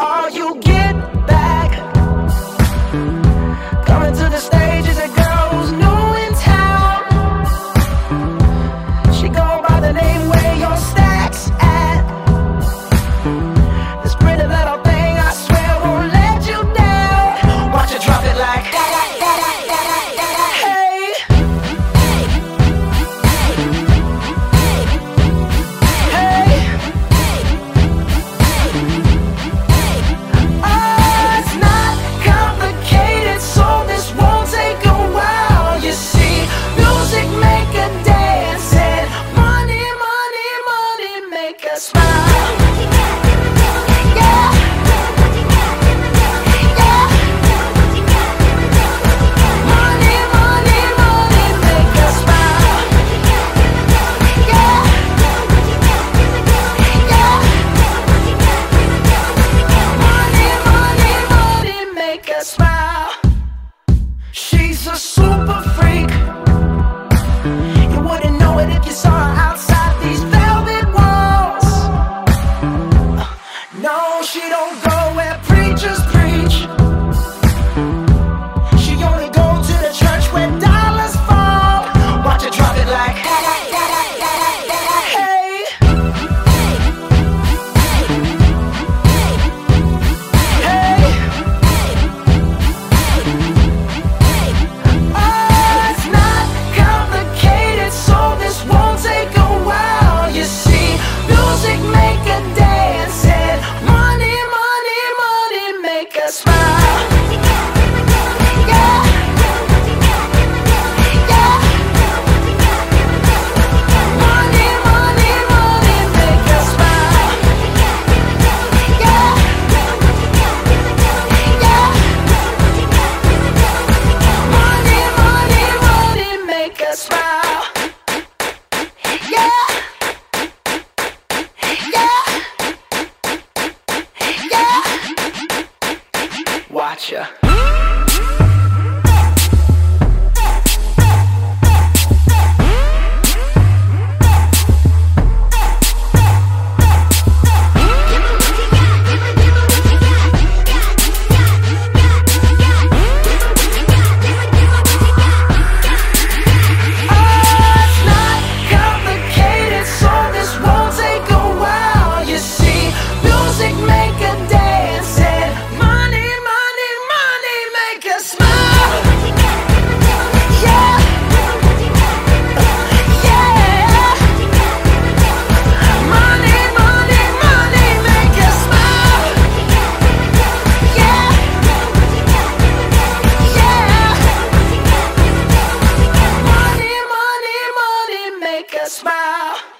all you get back. Coming to the in town. She go by the name. make us smile. satisfied gotcha. make smile.